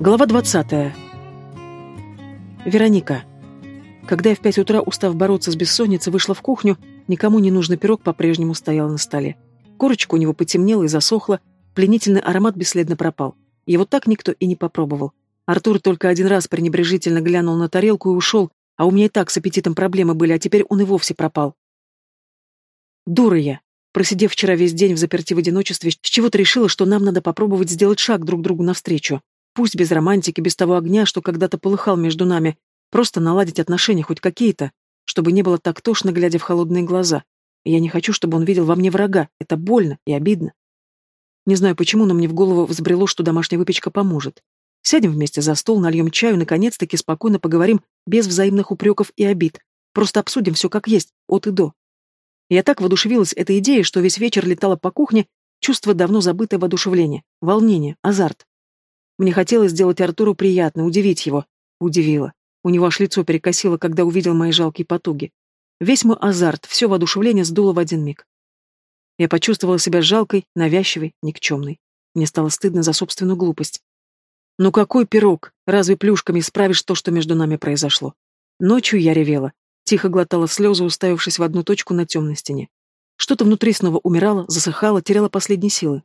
Глава 20. Вероника. Когда я в пять утра, устав бороться с бессонницей, вышла в кухню, никому не нужный пирог по-прежнему стоял на столе. Корочка у него потемнела и засохла, пленительный аромат бесследно пропал. Его так никто и не попробовал. Артур только один раз пренебрежительно глянул на тарелку и ушел, а у меня и так с аппетитом проблемы были, а теперь он и вовсе пропал. Дура я. Просидев вчера весь день в заперти в одиночестве, с чего-то решила, что нам надо попробовать сделать шаг друг другу навстречу. Пусть без романтики, без того огня, что когда-то полыхал между нами, просто наладить отношения хоть какие-то, чтобы не было так тошно, глядя в холодные глаза. я не хочу, чтобы он видел во мне врага. Это больно и обидно. Не знаю почему, но мне в голову взбрело, что домашняя выпечка поможет. Сядем вместе за стол, нальем чаю, наконец-таки спокойно поговорим, без взаимных упреков и обид. Просто обсудим все как есть, от и до. Я так воодушевилась этой идеей, что весь вечер летала по кухне, чувство давно забытое воодушевление, волнение, азарт. Мне хотелось сделать Артуру приятно, удивить его. Удивило. У него аж лицо перекосило, когда увидел мои жалкие потуги. Весь мой азарт, все воодушевление сдуло в один миг. Я почувствовала себя жалкой, навязчивой, никчемной. Мне стало стыдно за собственную глупость. Ну какой пирог? Разве плюшками исправишь то, что между нами произошло? Ночью я ревела. Тихо глотала слезы, уставившись в одну точку на темной стене. Что-то внутри снова умирало, засыхало, теряло последние силы.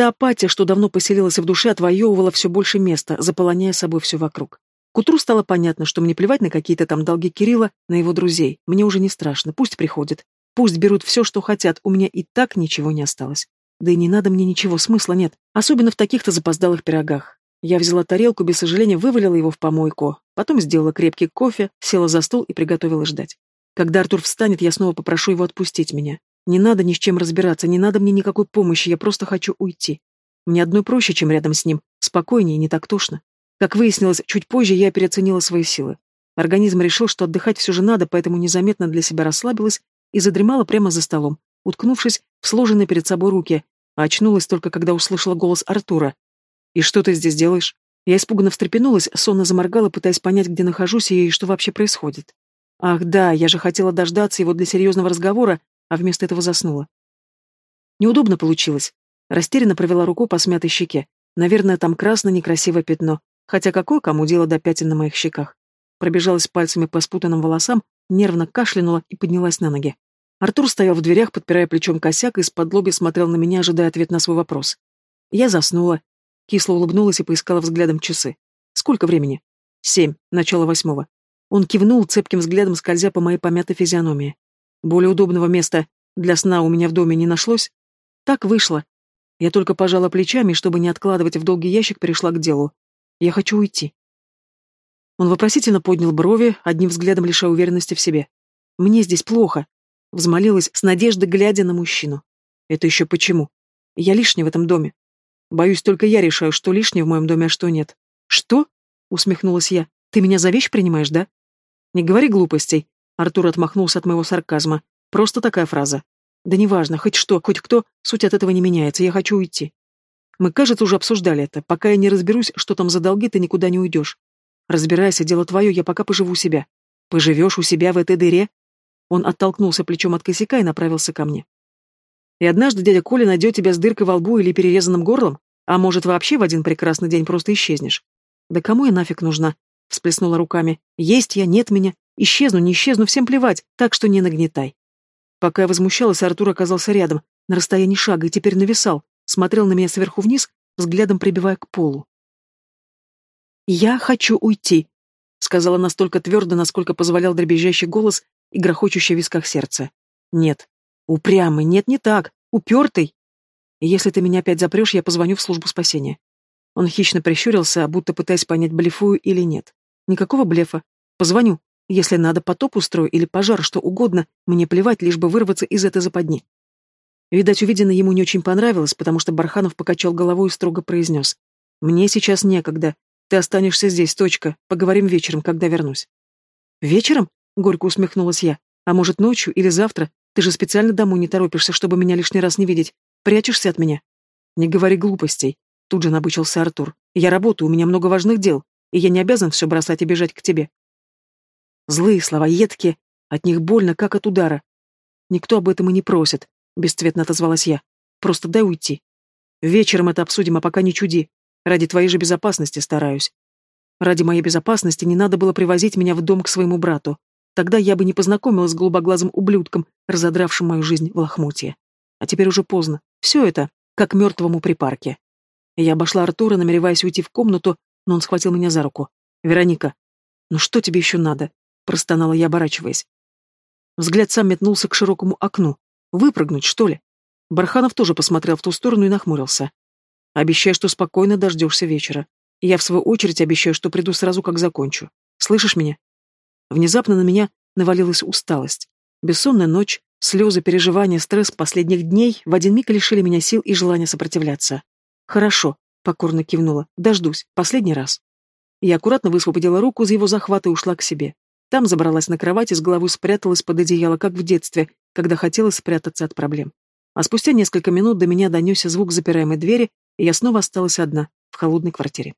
Та апатия, что давно поселилась в душе, отвоевывала все больше места, заполоняя собой все вокруг. К утру стало понятно, что мне плевать на какие-то там долги Кирилла, на его друзей. Мне уже не страшно, пусть приходят. Пусть берут все, что хотят, у меня и так ничего не осталось. Да и не надо мне ничего, смысла нет, особенно в таких-то запоздалых пирогах. Я взяла тарелку, без сожаления вывалила его в помойку, потом сделала крепкий кофе, села за стол и приготовила ждать. Когда Артур встанет, я снова попрошу его отпустить меня. Не надо ни с чем разбираться, не надо мне никакой помощи, я просто хочу уйти. Мне одной проще, чем рядом с ним, спокойнее не так тошно. Как выяснилось, чуть позже я переоценила свои силы. Организм решил, что отдыхать все же надо, поэтому незаметно для себя расслабилась и задремала прямо за столом, уткнувшись в сложенные перед собой руки, а очнулась только когда услышала голос Артура. «И что ты здесь делаешь?» Я испуганно встрепенулась, сонно заморгала, пытаясь понять, где нахожусь и что вообще происходит. Ах да, я же хотела дождаться его для серьезного разговора, а вместо этого заснула. Неудобно получилось. Растерянно провела руку по смятой щеке. Наверное, там красное некрасивое пятно. Хотя какое кому дело до пятен на моих щеках? Пробежалась пальцами по спутанным волосам, нервно кашлянула и поднялась на ноги. Артур стоял в дверях, подпирая плечом косяк, и из-под лоби смотрел на меня, ожидая ответ на свой вопрос. Я заснула. Кисло улыбнулась и поискала взглядом часы. Сколько времени? Семь, начало восьмого. Он кивнул, цепким взглядом скользя по моей помятой физиономии. Более удобного места для сна у меня в доме не нашлось. Так вышло. Я только пожала плечами, чтобы не откладывать в долгий ящик, перешла к делу. Я хочу уйти. Он вопросительно поднял брови, одним взглядом лишая уверенности в себе. «Мне здесь плохо», — взмолилась с надеждой, глядя на мужчину. «Это еще почему? Я лишний в этом доме. Боюсь, только я решаю, что лишнее в моем доме, а что нет». «Что?» — усмехнулась я. «Ты меня за вещь принимаешь, да?» «Не говори глупостей», Артур отмахнулся от моего сарказма. Просто такая фраза. Да неважно, хоть что, хоть кто, суть от этого не меняется, я хочу уйти. Мы, кажется, уже обсуждали это. Пока я не разберусь, что там за долги, ты никуда не уйдешь. Разбирайся, дело твое, я пока поживу у себя. Поживешь у себя в этой дыре? Он оттолкнулся плечом от косяка и направился ко мне. И однажды дядя Коля найдет тебя с дыркой во лбу или перерезанным горлом, а может, вообще в один прекрасный день просто исчезнешь. Да кому я нафиг нужна? Всплеснула руками. Есть я, нет меня. Исчезну, не исчезну, всем плевать, так что не нагнетай. Пока я возмущалась, Артур оказался рядом, на расстоянии шага, и теперь нависал, смотрел на меня сверху вниз, взглядом прибивая к полу. «Я хочу уйти», — сказала настолько твердо, насколько позволял дребезжащий голос и грохочущий в висках сердце. «Нет. Упрямый. Нет, не так. Упертый. если ты меня опять запрешь, я позвоню в службу спасения». Он хищно прищурился, будто пытаясь понять, блефую или нет. Никакого блефа. Позвоню. Если надо, потоп устрою или пожар, что угодно, мне плевать, лишь бы вырваться из этой западни. Видать, увиденное ему не очень понравилось, потому что Барханов покачал головой и строго произнес. «Мне сейчас некогда. Ты останешься здесь, точка. Поговорим вечером, когда вернусь». «Вечером?» — горько усмехнулась я. «А может, ночью или завтра? Ты же специально домой не торопишься, чтобы меня лишний раз не видеть. Прячешься от меня?» «Не говори глупостей», — тут же набычился Артур. «Я работаю, у меня много важных дел, и я не обязан все бросать и бежать к тебе. Злые слова, едкие, от них больно, как от удара. Никто об этом и не просит, бесцветно отозвалась я. Просто дай уйти. Вечером это обсудим, а пока не чуди. Ради твоей же безопасности стараюсь. Ради моей безопасности не надо было привозить меня в дом к своему брату. Тогда я бы не познакомилась с голубоглазым ублюдком, разодравшим мою жизнь в лохмотье. А теперь уже поздно. Все это, как мертвому припарке. Я обошла Артура, намереваясь уйти в комнату, но он схватил меня за руку. «Вероника, ну что тебе еще надо?» — простонала я, оборачиваясь. Взгляд сам метнулся к широкому окну. «Выпрыгнуть, что ли?» Барханов тоже посмотрел в ту сторону и нахмурился. «Обещай, что спокойно дождешься вечера. Я, в свою очередь, обещаю, что приду сразу, как закончу. Слышишь меня?» Внезапно на меня навалилась усталость. Бессонная ночь, слезы, переживания, стресс последних дней в один миг лишили меня сил и желания сопротивляться. «Хорошо», — покорно кивнула, — «дождусь, последний раз». Я аккуратно высвободила руку из его захвата и ушла к себе. Там забралась на кровать и с головой спряталась под одеяло, как в детстве, когда хотела спрятаться от проблем. А спустя несколько минут до меня донесся звук запираемой двери, и я снова осталась одна, в холодной квартире.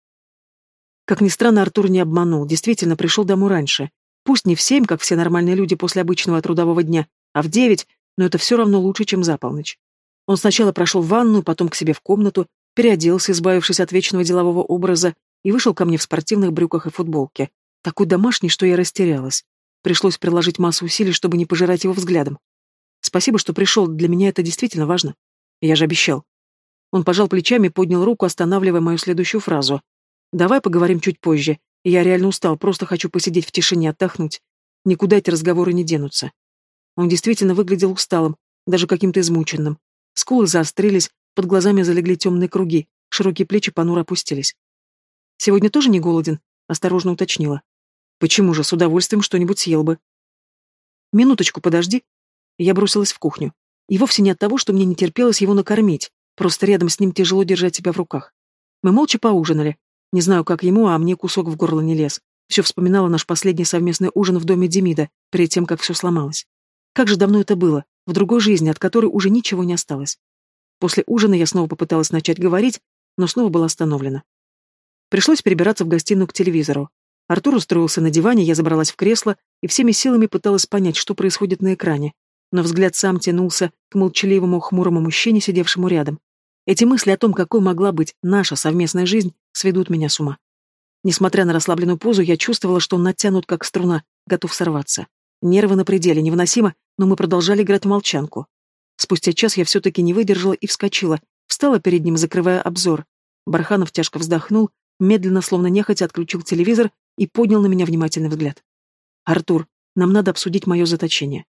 Как ни странно, Артур не обманул, действительно пришел домой раньше. Пусть не в семь, как все нормальные люди после обычного трудового дня, а в девять, но это все равно лучше, чем за полночь. Он сначала прошел в ванную, потом к себе в комнату, переоделся, избавившись от вечного делового образа, и вышел ко мне в спортивных брюках и футболке. Такой домашний, что я растерялась. Пришлось приложить массу усилий, чтобы не пожирать его взглядом. Спасибо, что пришел, для меня это действительно важно. Я же обещал. Он пожал плечами и поднял руку, останавливая мою следующую фразу. «Давай поговорим чуть позже. Я реально устал, просто хочу посидеть в тишине, отдохнуть. Никуда эти разговоры не денутся». Он действительно выглядел усталым, даже каким-то измученным. Скулы заострились, под глазами залегли темные круги, широкие плечи понуро опустились. «Сегодня тоже не голоден?» — осторожно уточнила. «Почему же, с удовольствием что-нибудь съел бы?» «Минуточку подожди». Я бросилась в кухню. И вовсе не от того, что мне не терпелось его накормить, просто рядом с ним тяжело держать себя в руках. Мы молча поужинали. Не знаю, как ему, а мне кусок в горло не лез. Все вспоминала наш последний совместный ужин в доме Демида, перед тем, как все сломалось. Как же давно это было, в другой жизни, от которой уже ничего не осталось. После ужина я снова попыталась начать говорить, но снова была остановлена. Пришлось перебираться в гостиную к телевизору. Артур устроился на диване, я забралась в кресло и всеми силами пыталась понять, что происходит на экране. Но взгляд сам тянулся к молчаливому, хмурому мужчине, сидевшему рядом. Эти мысли о том, какой могла быть наша совместная жизнь, сведут меня с ума. Несмотря на расслабленную позу, я чувствовала, что он натянут как струна, готов сорваться. Нервы на пределе, невыносимо, но мы продолжали играть в молчанку. Спустя час я все-таки не выдержала и вскочила, встала перед ним, закрывая обзор. Барханов тяжко вздохнул, медленно, словно нехотя, отключил телевизор и поднял на меня внимательный взгляд. «Артур, нам надо обсудить мое заточение».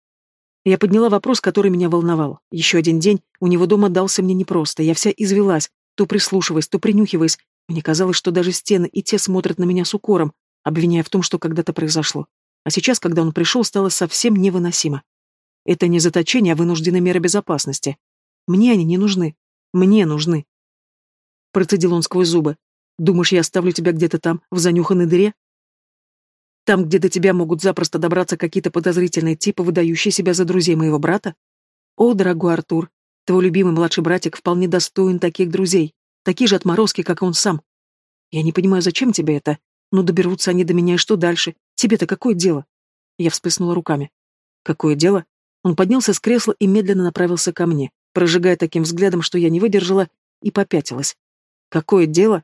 Я подняла вопрос, который меня волновал. Еще один день у него дома дался мне непросто, я вся извелась, то прислушиваясь, то принюхиваясь. Мне казалось, что даже стены и те смотрят на меня с укором, обвиняя в том, что когда-то произошло. А сейчас, когда он пришел, стало совсем невыносимо. Это не заточение, а вынужденные меры безопасности. Мне они не нужны. Мне нужны. Процедил он сквозь зубы. Думаешь, я оставлю тебя где-то там, в занюханной дыре? Там, где до тебя могут запросто добраться какие-то подозрительные типы, выдающие себя за друзей моего брата? О, дорогой Артур, твой любимый младший братик вполне достоин таких друзей, такие же отморозки, как и он сам. Я не понимаю, зачем тебе это, но доберутся они до меня, и что дальше? Тебе-то какое дело? Я всплеснула руками. Какое дело? Он поднялся с кресла и медленно направился ко мне, прожигая таким взглядом, что я не выдержала и попятилась. Какое дело?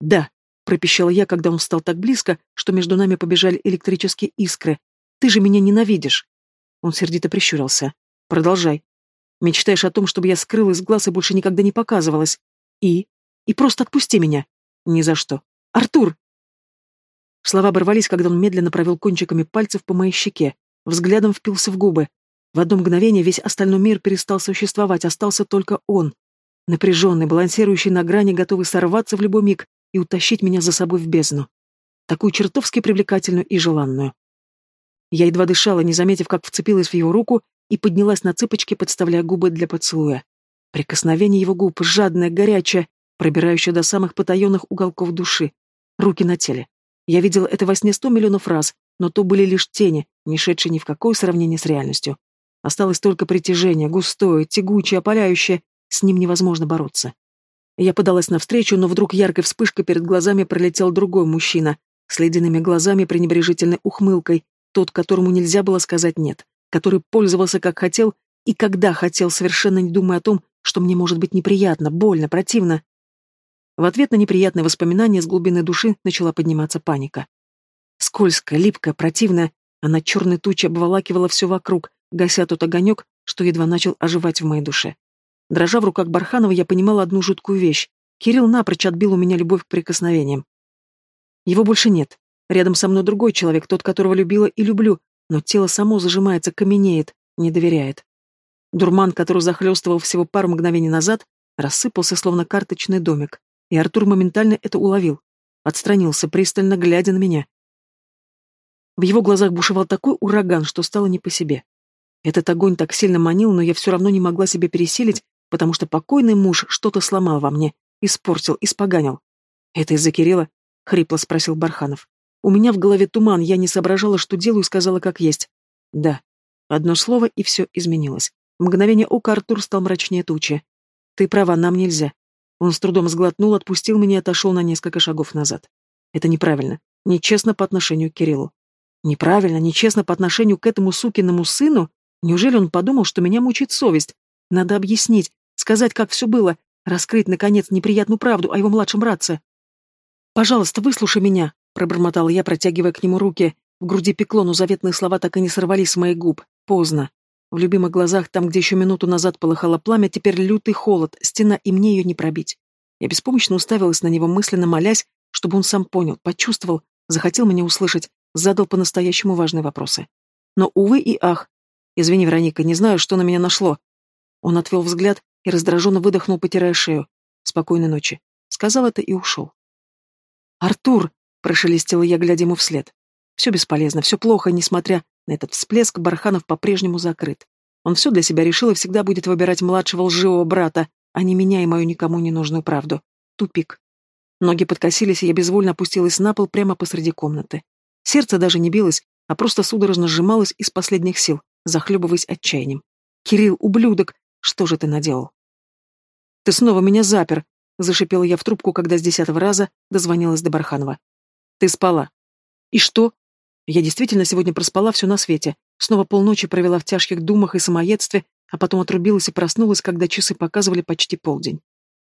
Да, пропищала я, когда он стал так близко, что между нами побежали электрические искры. Ты же меня ненавидишь. Он сердито прищурился. Продолжай. Мечтаешь о том, чтобы я скрыла из глаз и больше никогда не показывалась. И? И просто отпусти меня. Ни за что. Артур! Слова оборвались, когда он медленно провел кончиками пальцев по моей щеке, взглядом впился в губы. В одно мгновение весь остальной мир перестал существовать, остался только он. Напряженный, балансирующий на грани, готовый сорваться в любой миг и утащить меня за собой в бездну. Такую чертовски привлекательную и желанную. Я едва дышала, не заметив, как вцепилась в его руку и поднялась на цыпочки, подставляя губы для поцелуя. Прикосновение его губ, жадное, горячее, пробирающее до самых потаенных уголков души. Руки на теле. Я видела это во сне сто миллионов раз, но то были лишь тени, не шедшие ни в какое сравнение с реальностью. Осталось только притяжение, густое, тягучее, опаляющее, с ним невозможно бороться. Я подалась навстречу, но вдруг яркой вспышкой перед глазами пролетел другой мужчина, с ледяными глазами пренебрежительной ухмылкой, тот, которому нельзя было сказать «нет», который пользовался как хотел и когда хотел, совершенно не думая о том, что мне может быть неприятно, больно, противно. В ответ на неприятные воспоминания с глубины души начала подниматься паника. Скользкая, липкая, противная, она черной тучей обволакивала все вокруг, гася тот огонек, что едва начал оживать в моей душе. Дрожа в руках Барханова, я понимала одну жуткую вещь. Кирилл напрочь отбил у меня любовь к прикосновениям. Его больше нет. Рядом со мной другой человек, тот, которого любила и люблю, но тело само зажимается, каменеет, не доверяет. Дурман, который захлестывал всего пару мгновений назад, рассыпался, словно карточный домик, и Артур моментально это уловил. Отстранился, пристально глядя на меня. В его глазах бушевал такой ураган, что стало не по себе. Этот огонь так сильно манил, но я все равно не могла себя пересилить, потому что покойный муж что-то сломал во мне, испортил, испоганил. «Это из-за Кирилла?» — хрипло спросил Барханов. У меня в голове туман, я не соображала, что делаю, сказала как есть. Да. Одно слово, и все изменилось. Мгновение ока Артур стал мрачнее тучи. Ты права, нам нельзя. Он с трудом сглотнул, отпустил меня и отошел на несколько шагов назад. Это неправильно. Нечестно по отношению к Кириллу. Неправильно, нечестно по отношению к этому сукиному сыну? Неужели он подумал, что меня мучит совесть? Надо объяснить, сказать, как все было, раскрыть, наконец, неприятную правду о его младшем братце. «Пожалуйста, выслушай меня», Пробормотал я, протягивая к нему руки. В груди пекло, но заветные слова так и не сорвались с моих губ. Поздно. В любимых глазах, там, где еще минуту назад полыхало пламя, теперь лютый холод, стена, и мне ее не пробить. Я беспомощно уставилась на него, мысленно молясь, чтобы он сам понял, почувствовал, захотел меня услышать, задал по-настоящему важные вопросы. Но, увы и ах. Извини, Вероника, не знаю, что на меня нашло. Он отвел взгляд и раздраженно выдохнул, потирая шею. Спокойной ночи. Сказал это и ушел. «Артур!» Прошелестела я, глядя ему вслед. Все бесполезно, все плохо, несмотря на этот всплеск, Барханов по-прежнему закрыт. Он все для себя решил и всегда будет выбирать младшего лживого брата, а не меня и мою никому не нужную правду. Тупик. Ноги подкосились, и я безвольно опустилась на пол прямо посреди комнаты. Сердце даже не билось, а просто судорожно сжималось из последних сил, захлебываясь отчаянием. «Кирилл, ублюдок, что же ты наделал?» «Ты снова меня запер!» — зашипела я в трубку, когда с десятого раза дозвонилась до Барханова. Ты спала. И что? Я действительно сегодня проспала все на свете. Снова полночи провела в тяжких думах и самоедстве, а потом отрубилась и проснулась, когда часы показывали почти полдень.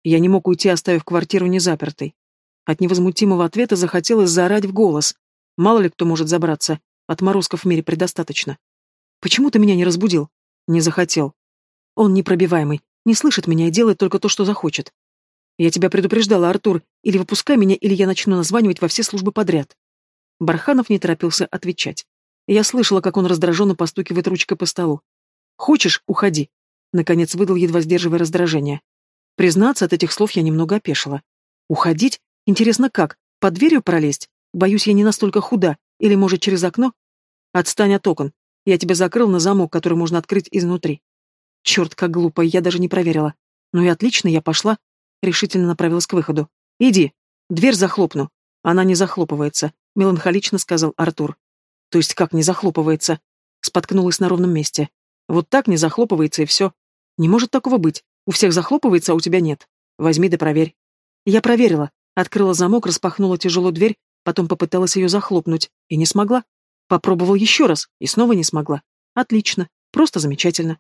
Я не мог уйти, оставив квартиру незапертой. От невозмутимого ответа захотелось заорать в голос. Мало ли кто может забраться. Отморозков в мире предостаточно. Почему ты меня не разбудил? Не захотел. Он непробиваемый, не слышит меня и делает только то, что захочет. Я тебя предупреждала, Артур, или выпускай меня, или я начну названивать во все службы подряд. Барханов не торопился отвечать. Я слышала, как он раздраженно постукивает ручкой по столу. «Хочешь, уходи», — наконец выдал, едва сдерживая раздражение. Признаться, от этих слов я немного опешила. «Уходить? Интересно, как? Под дверью пролезть? Боюсь, я не настолько худа. Или, может, через окно? Отстань от окон. Я тебя закрыл на замок, который можно открыть изнутри». Черт, как глупо, я даже не проверила. Ну и отлично, я пошла, решительно направилась к выходу. «Иди, дверь захлопну». «Она не захлопывается», — меланхолично сказал Артур. «То есть как не захлопывается?» Споткнулась на ровном месте. «Вот так не захлопывается и все. Не может такого быть. У всех захлопывается, а у тебя нет. Возьми да проверь». Я проверила. Открыла замок, распахнула тяжелую дверь, потом попыталась ее захлопнуть. И не смогла. Попробовал еще раз, и снова не смогла. Отлично. Просто замечательно.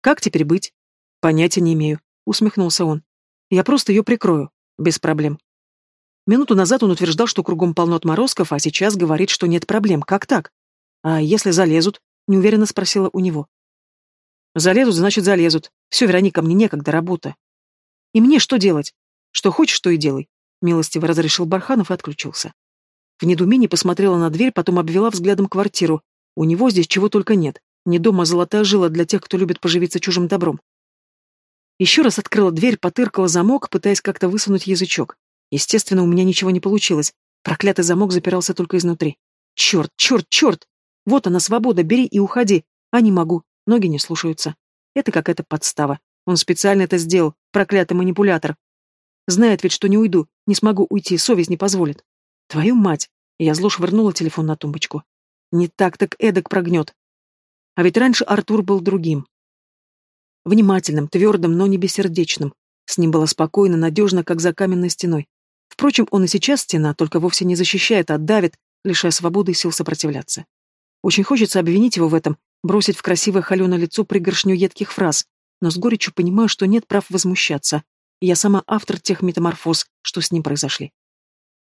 Как теперь быть? Понятия не имею, усмехнулся он. Я просто ее прикрою. Без проблем. Минуту назад он утверждал, что кругом полно отморозков, а сейчас говорит, что нет проблем. Как так? А если залезут? Неуверенно спросила у него. Залезут, значит, залезут. Все, Вероника, мне некогда, работа. И мне что делать? Что хочешь, то и делай. Милостиво разрешил Барханов и отключился. В недоумении посмотрела на дверь, потом обвела взглядом квартиру. У него здесь чего только нет. Не дома золотая жила для тех, кто любит поживиться чужим добром. Еще раз открыла дверь, потыркала замок, пытаясь как-то высунуть язычок. Естественно, у меня ничего не получилось. Проклятый замок запирался только изнутри. Черт, черт, черт! Вот она, свобода, бери и уходи. А не могу, ноги не слушаются. Это какая-то подстава. Он специально это сделал, проклятый манипулятор. Знает ведь, что не уйду, не смогу уйти, совесть не позволит. Твою мать! Я зло швырнула телефон на тумбочку. Не так, так эдак прогнет. А ведь раньше Артур был другим. Внимательным, твердым, но не бессердечным. С ним было спокойно, надежно, как за каменной стеной. Впрочем, он и сейчас стена, только вовсе не защищает, а давит, лишая свободы и сил сопротивляться. Очень хочется обвинить его в этом, бросить в красивое холеное лицо пригоршню едких фраз, но с горечью понимаю, что нет прав возмущаться. я сама автор тех метаморфоз, что с ним произошли.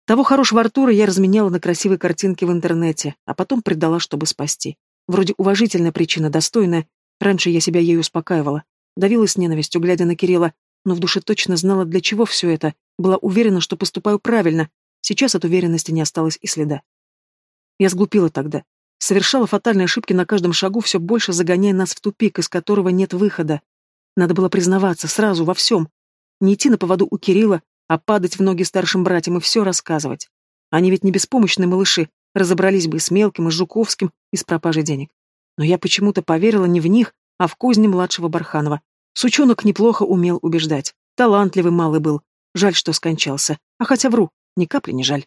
Того хорошего Артура я разменяла на красивые картинки в интернете, а потом предала, чтобы спасти. Вроде уважительная причина, достойная. Раньше я себя ею успокаивала. Давилась ненавистью, глядя на Кирилла, но в душе точно знала, для чего все это. Была уверена, что поступаю правильно. Сейчас от уверенности не осталось и следа. Я сглупила тогда. Совершала фатальные ошибки на каждом шагу, все больше загоняя нас в тупик, из которого нет выхода. Надо было признаваться сразу во всем. Не идти на поводу у Кирилла, а падать в ноги старшим братьям и все рассказывать. Они ведь не беспомощные малыши, разобрались бы с Мелким, и Жуковским, и с пропажей денег. Но я почему-то поверила не в них, а в козни младшего Барханова. Сучонок неплохо умел убеждать. Талантливый малый был. Жаль, что скончался. А хотя вру, ни капли не жаль.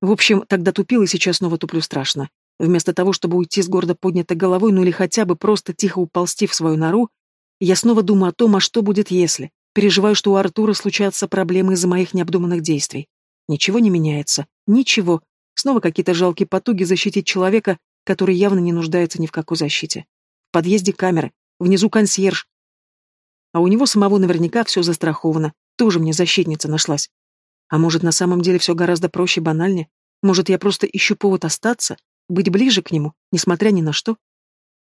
В общем, тогда тупил и сейчас снова туплю страшно. Вместо того, чтобы уйти с гордо поднятой головой, ну или хотя бы просто тихо уползти в свою нору, я снова думаю о том, а что будет если. Переживаю, что у Артура случатся проблемы из-за моих необдуманных действий. Ничего не меняется. Ничего. Снова какие-то жалкие потуги защитить человека, который явно не нуждается ни в какой защите. В подъезде камеры, внизу консьерж. А у него самого наверняка все застраховано. Тоже мне защитница нашлась. А может, на самом деле все гораздо проще и банальнее? Может, я просто ищу повод остаться, быть ближе к нему, несмотря ни на что?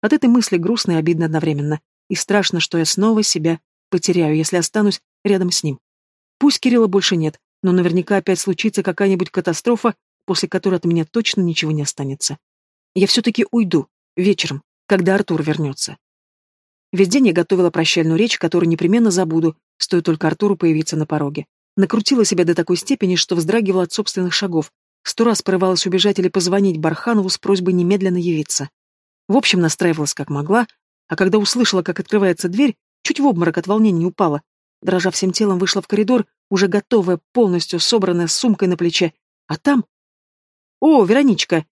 От этой мысли грустно и обидно одновременно. И страшно, что я снова себя потеряю, если останусь рядом с ним. Пусть Кирилла больше нет, но наверняка опять случится какая-нибудь катастрофа, после которой от меня точно ничего не останется. Я все-таки уйду, вечером, когда Артур вернется. Весь день я готовила прощальную речь, которую непременно забуду, стоит только Артуру появиться на пороге. Накрутила себя до такой степени, что вздрагивала от собственных шагов. Сто раз порывалась убежать или позвонить Барханову с просьбой немедленно явиться. В общем, настраивалась как могла, а когда услышала, как открывается дверь, Чуть в обморок от волнения упала. Дрожа всем телом, вышла в коридор, уже готовая, полностью собранная, с сумкой на плече. А там... «О, Вероничка!»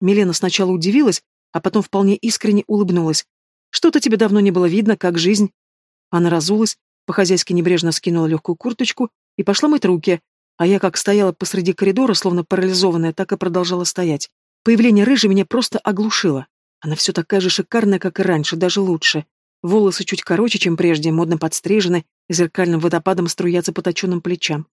Милена сначала удивилась, а потом вполне искренне улыбнулась. «Что-то тебе давно не было видно, как жизнь». Она разулась, по-хозяйски небрежно скинула легкую курточку и пошла мыть руки, а я как стояла посреди коридора, словно парализованная, так и продолжала стоять. Появление рыжей меня просто оглушило. Она все такая же шикарная, как и раньше, даже лучше. Волосы чуть короче, чем прежде, модно подстрижены, зеркальным водопадом струятся по точенным плечам.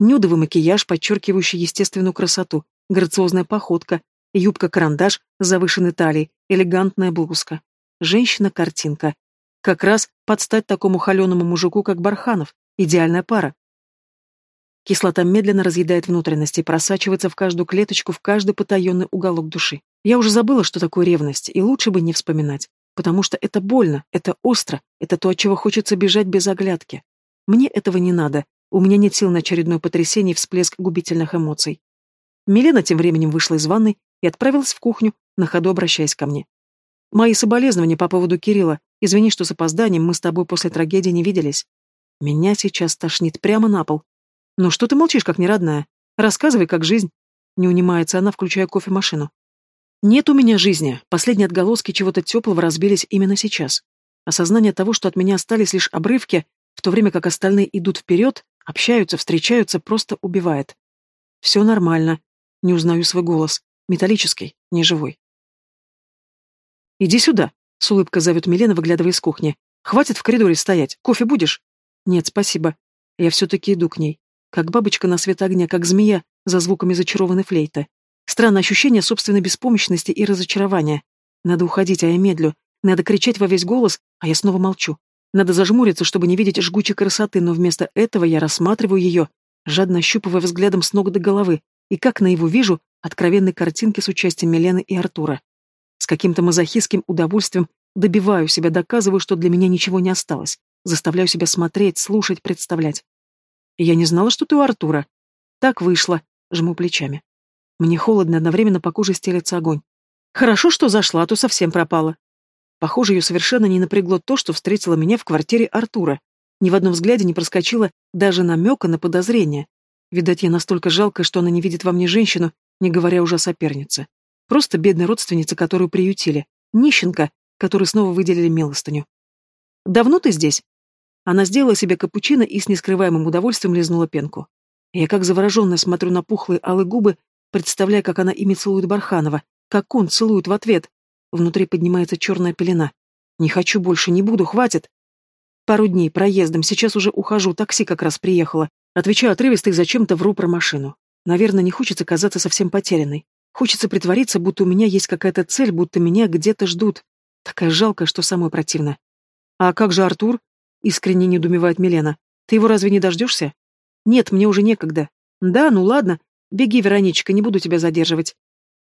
Нюдовый макияж, подчеркивающий естественную красоту, грациозная походка, юбка-карандаш завышенной талией, элегантная блузка. Женщина-картинка. Как раз под стать такому холеному мужику, как Барханов. Идеальная пара. Кислота медленно разъедает внутренности, просачивается в каждую клеточку, в каждый потаенный уголок души. Я уже забыла, что такое ревность, и лучше бы не вспоминать потому что это больно, это остро, это то, от чего хочется бежать без оглядки. Мне этого не надо, у меня нет сил на очередное потрясение и всплеск губительных эмоций. Милена тем временем вышла из ванной и отправилась в кухню, на ходу обращаясь ко мне. «Мои соболезнования по поводу Кирилла. Извини, что с опозданием мы с тобой после трагедии не виделись. Меня сейчас тошнит прямо на пол. Ну что ты молчишь, как неродная? Рассказывай, как жизнь». Не унимается она, включая кофемашину. Нет у меня жизни. Последние отголоски чего-то теплого разбились именно сейчас. Осознание того, что от меня остались лишь обрывки, в то время как остальные идут вперед, общаются, встречаются, просто убивает. Все нормально. Не узнаю свой голос. Металлический, неживой. «Иди сюда», — с улыбкой зовет Милена, выглядывая из кухни. «Хватит в коридоре стоять. Кофе будешь?» «Нет, спасибо. Я все-таки иду к ней. Как бабочка на свет огня, как змея, за звуками зачарованной флейты. Странное ощущение собственной беспомощности и разочарования. Надо уходить, а я медлю. Надо кричать во весь голос, а я снова молчу. Надо зажмуриться, чтобы не видеть жгучей красоты, но вместо этого я рассматриваю ее, жадно ощупывая взглядом с ног до головы, и как на его вижу откровенные картинки с участием Милены и Артура. С каким-то мазохистским удовольствием добиваю себя, доказываю, что для меня ничего не осталось. Заставляю себя смотреть, слушать, представлять. Я не знала, что ты у Артура. Так вышло, жму плечами. Мне холодно, одновременно по коже стелется огонь. Хорошо, что зашла, а то совсем пропала. Похоже, ее совершенно не напрягло то, что встретила меня в квартире Артура. Ни в одном взгляде не проскочило даже намека на подозрение. Видать, я настолько жалкая, что она не видит во мне женщину, не говоря уже о сопернице. Просто бедная родственница, которую приютили. Нищенка, которой снова выделили милостыню. «Давно ты здесь?» Она сделала себе капучино и с нескрываемым удовольствием лизнула пенку. Я как завороженная смотрю на пухлые алые губы, представляя, как она ими целует Барханова, как он целует в ответ. Внутри поднимается черная пелена. Не хочу больше, не буду, хватит. Пару дней, проездом, сейчас уже ухожу, такси как раз приехало. Отвечаю отрывисто и зачем-то вру про машину. Наверное, не хочется казаться совсем потерянной. Хочется притвориться, будто у меня есть какая-то цель, будто меня где-то ждут. Такая жалкая, что самое противно. «А как же Артур?» — искренне недумевает Милена. «Ты его разве не дождешься?» «Нет, мне уже некогда». «Да, ну ладно. Беги, Вероничка, не буду тебя задерживать».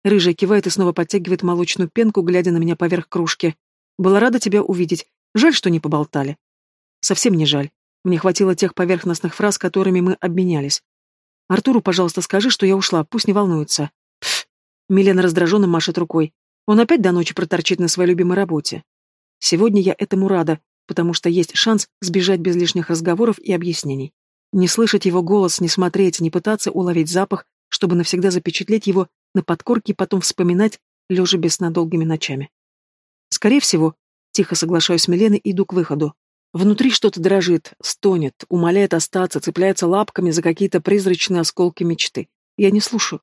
Рыжая кивает и снова подтягивает молочную пенку, глядя на меня поверх кружки. «Была рада тебя увидеть. Жаль, что не поболтали». «Совсем не жаль. Мне хватило тех поверхностных фраз, которыми мы обменялись. Артуру, пожалуйста, скажи, что я ушла, пусть не волнуется». Пф. Милена раздраженно машет рукой. Он опять до ночи проторчит на своей любимой работе. Сегодня я этому рада, потому что есть шанс сбежать без лишних разговоров и объяснений. Не слышать его голос, не смотреть, не пытаться уловить запах, чтобы навсегда запечатлеть его на подкорке и потом вспоминать, лежа без сна долгими ночами. Скорее всего, тихо соглашаюсь с Миленой и иду к выходу. Внутри что-то дрожит, стонет, умоляет остаться, цепляется лапками за какие-то призрачные осколки мечты. Я не слушаю.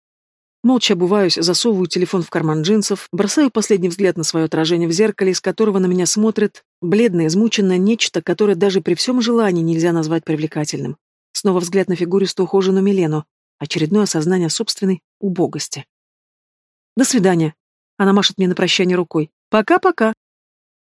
Молча обуваюсь, засовываю телефон в карман джинсов, бросаю последний взгляд на свое отражение в зеркале, из которого на меня смотрит бледное, измученное нечто, которое даже при всем желании нельзя назвать привлекательным. Снова взгляд на фигуристую ухоженную Милену. Очередное осознание собственной убогости. «До свидания». Она машет мне на прощание рукой. «Пока-пока».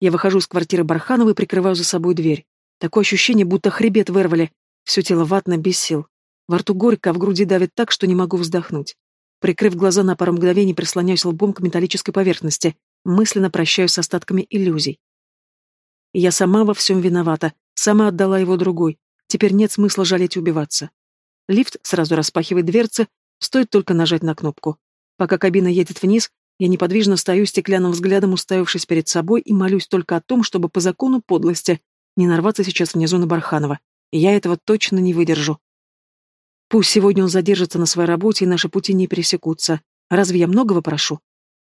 Я выхожу из квартиры Бархановой и прикрываю за собой дверь. Такое ощущение, будто хребет вырвали. Все тело ватно, без сил. Во рту горько, а в груди давит так, что не могу вздохнуть. Прикрыв глаза на пару мгновений, прислоняюсь лбом к металлической поверхности, мысленно прощаюсь с остатками иллюзий. Я сама во всем виновата, сама отдала его другой. Теперь нет смысла жалеть и убиваться. Лифт сразу распахивает дверцы, стоит только нажать на кнопку. Пока кабина едет вниз, я неподвижно стою стеклянным взглядом, уставившись перед собой, и молюсь только о том, чтобы по закону подлости не нарваться сейчас внизу на Барханова. Я этого точно не выдержу. Пусть сегодня он задержится на своей работе, и наши пути не пересекутся. Разве я многого прошу?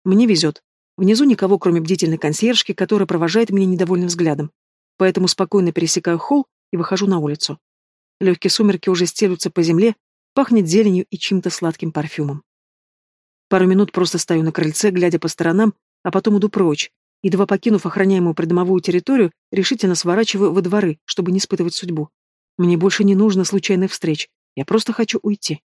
Мне везет. Внизу никого, кроме бдительной консьержки, которая провожает меня недовольным взглядом. Поэтому спокойно пересекаю холл и выхожу на улицу. Легкие сумерки уже стелются по земле, пахнет зеленью и чем-то сладким парфюмом. Пару минут просто стою на крыльце, глядя по сторонам, а потом иду прочь. Едва покинув охраняемую придомовую территорию, решительно сворачиваю во дворы, чтобы не испытывать судьбу. Мне больше не нужно случайных встреч. Я просто хочу уйти.